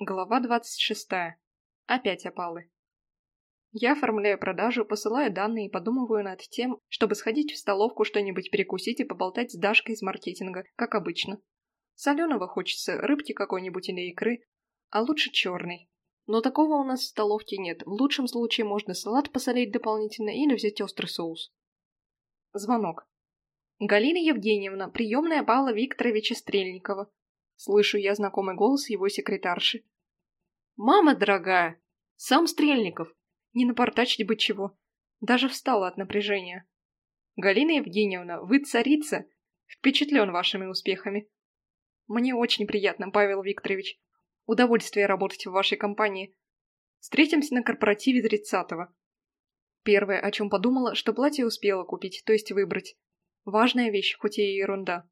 Глава 26. Опять опалы. Я оформляю продажу, посылаю данные и подумываю над тем, чтобы сходить в столовку что-нибудь перекусить и поболтать с Дашкой из маркетинга, как обычно. Соленого хочется, рыбки какой-нибудь или икры, а лучше черный. Но такого у нас в столовке нет, в лучшем случае можно салат посолить дополнительно или взять острый соус. Звонок. Галина Евгеньевна, приемная Павла Викторовича Стрельникова. Слышу я знакомый голос его секретарши. «Мама дорогая! Сам Стрельников! Не напортачить бы чего!» Даже встала от напряжения. «Галина Евгеньевна, вы царица! Впечатлен вашими успехами!» «Мне очень приятно, Павел Викторович. Удовольствие работать в вашей компании. Встретимся на корпоративе 30-го». Первое, о чем подумала, что платье успела купить, то есть выбрать. Важная вещь, хоть и ерунда.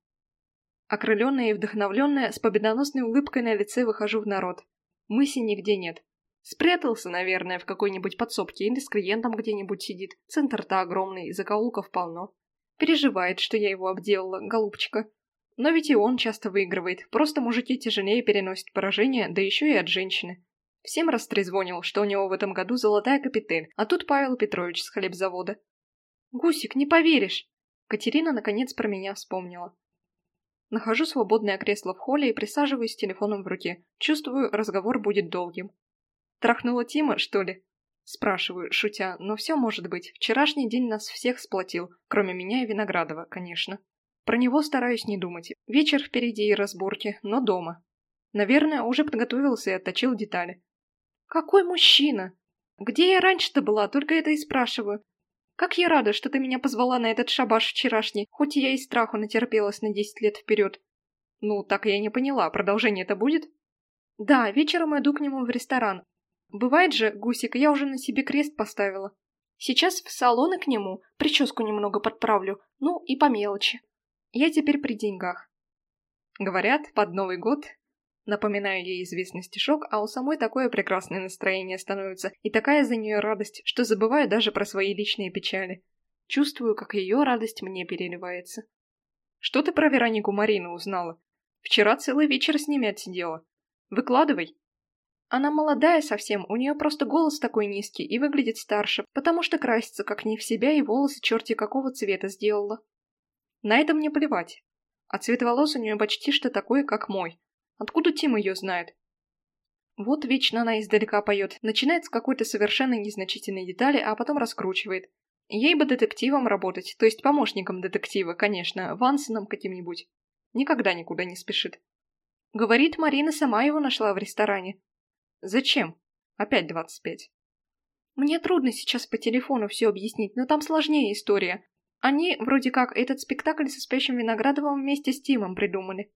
Окрыленная и вдохновленная, с победоносной улыбкой на лице выхожу в народ. Мыси нигде нет. Спрятался, наверное, в какой-нибудь подсобке или с клиентом где-нибудь сидит. Центр-то огромный, закоулков полно. Переживает, что я его обделала, голубчика. Но ведь и он часто выигрывает, просто мужики тяжелее переносят поражение, да еще и от женщины. Всем растрезвонил, что у него в этом году золотая капитель, а тут Павел Петрович с хлебзавода. «Гусик, не поверишь!» Катерина наконец про меня вспомнила. Нахожу свободное кресло в холле и присаживаюсь с телефоном в руке. Чувствую, разговор будет долгим. «Трахнула Тима, что ли?» Спрашиваю, шутя, но все может быть. Вчерашний день нас всех сплотил, кроме меня и Виноградова, конечно. Про него стараюсь не думать. Вечер впереди и разборки, но дома. Наверное, уже подготовился и отточил детали. «Какой мужчина? Где я раньше-то была, только это и спрашиваю. Как я рада, что ты меня позвала на этот шабаш вчерашний, хоть я и страху натерпелась на десять лет вперед. Ну, так я не поняла, продолжение-то будет? Да, вечером иду к нему в ресторан. Бывает же, Гусик, я уже на себе крест поставила. Сейчас в салоны к нему, прическу немного подправлю, ну и по мелочи. Я теперь при деньгах. Говорят, под Новый год Напоминаю ей известный стишок, а у самой такое прекрасное настроение становится, и такая за нее радость, что забываю даже про свои личные печали. Чувствую, как ее радость мне переливается. Что ты про Веронику Марину узнала? Вчера целый вечер с ними отсидела. Выкладывай. Она молодая совсем, у нее просто голос такой низкий и выглядит старше, потому что красится как не в себя и волосы черти какого цвета сделала. На это мне плевать. А цвет волос у нее почти что такой, как мой, Откуда Тим ее знает? Вот вечно она издалека поет, начинает с какой-то совершенно незначительной детали, а потом раскручивает. Ей бы детективом работать, то есть помощником детектива, конечно, Вансоном каким-нибудь. Никогда никуда не спешит. Говорит, Марина сама его нашла в ресторане. Зачем? Опять двадцать пять. Мне трудно сейчас по телефону все объяснить, но там сложнее история. Они, вроде как, этот спектакль со спящим Виноградовым вместе с Тимом придумали.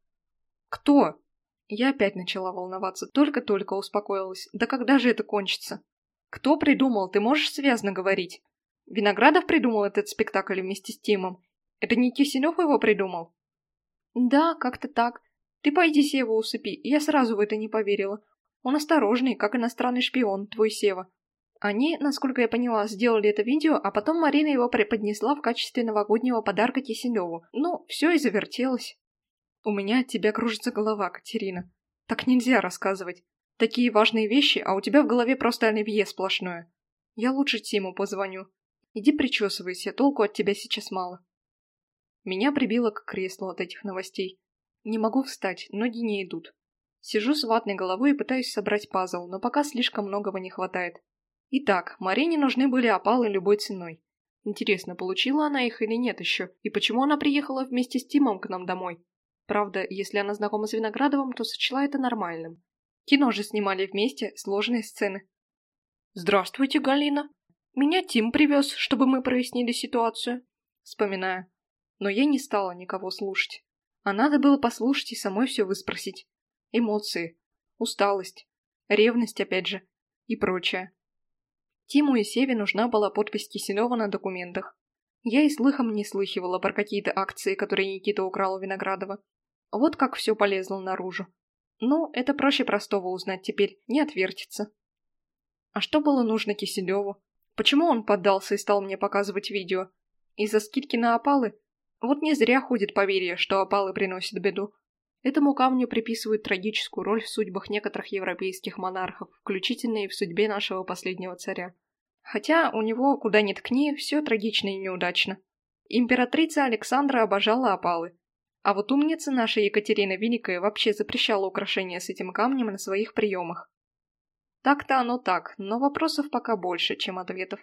Кто? Я опять начала волноваться, только-только успокоилась. Да когда же это кончится? Кто придумал, ты можешь связно говорить? Виноградов придумал этот спектакль вместе с Тимом. Это не Киселев его придумал? Да, как-то так. Ты пойди Севу усыпи, я сразу в это не поверила. Он осторожный, как иностранный шпион, твой Сева. Они, насколько я поняла, сделали это видео, а потом Марина его преподнесла в качестве новогоднего подарка Киселеву. Ну, все и завертелось. У меня от тебя кружится голова, Катерина. Так нельзя рассказывать. Такие важные вещи, а у тебя в голове просто оливье сплошное. Я лучше Тиму позвоню. Иди причесывайся, толку от тебя сейчас мало. Меня прибило к креслу от этих новостей. Не могу встать, ноги не идут. Сижу с ватной головой и пытаюсь собрать пазл, но пока слишком многого не хватает. Итак, Марине нужны были опалы любой ценой. Интересно, получила она их или нет еще, и почему она приехала вместе с Тимом к нам домой? Правда, если она знакома с Виноградовым, то сочла это нормальным. Кино же снимали вместе, сложные сцены. «Здравствуйте, Галина. Меня Тим привез, чтобы мы прояснили ситуацию». Вспоминаю. Но я не стала никого слушать. А надо было послушать и самой все выспросить. Эмоции, усталость, ревность опять же и прочее. Тиму и Севе нужна была подпись Киселева на документах. Я и слыхом не слыхивала про какие-то акции, которые Никита украл у Виноградова. Вот как все полезло наружу. Ну, это проще простого узнать теперь, не отвертится. А что было нужно Киселеву? Почему он поддался и стал мне показывать видео? Из-за скидки на опалы? Вот не зря ходит поверье, что опалы приносят беду. Этому камню приписывают трагическую роль в судьбах некоторых европейских монархов, включительно и в судьбе нашего последнего царя. Хотя у него, куда ни ткни, все трагично и неудачно. Императрица Александра обожала опалы. А вот умница наша Екатерина Великая вообще запрещала украшения с этим камнем на своих приемах. Так-то оно так, но вопросов пока больше, чем ответов.